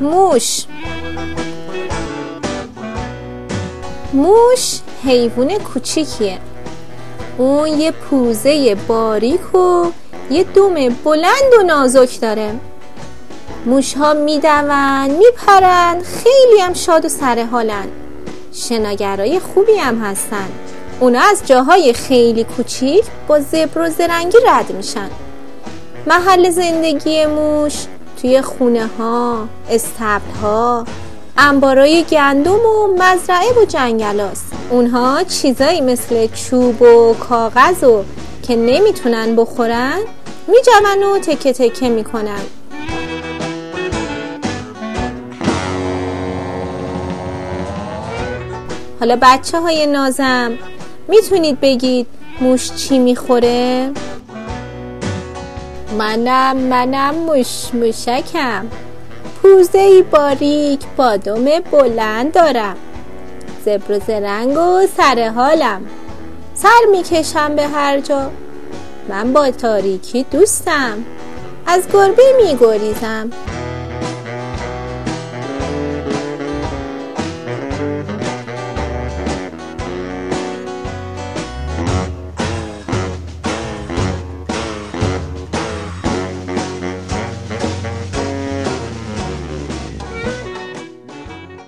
موش. موش حیوان کوچیکیه. اون یه پوزه باریک و یه دوم بلند و نازک داره. موش ها میدون میپرن خیلی هم شاد و سرحالن شناگرای خوبی هم هستن. اونا از جاهای خیلی کوچیک با زبر و زرنگی رد میشن. محل زندگی موش توی خونه ها استبل ها انبارای گندم و مزرعه و جنگلاست اونها چیزایی مثل چوب و کاغذ و که نمی‌تونن بخورن میجون و تکه تکه می‌کنن حالا بچه های نازم می‌تونید بگید موش چی می‌خوره؟ منم منم موش موشکم. پوزه ای باریک با بلند دارم. زبر و زرنگ و سر حالم. سر می‌کشم به هر جا. من با تاریکی دوستم. از گربه میگریزم.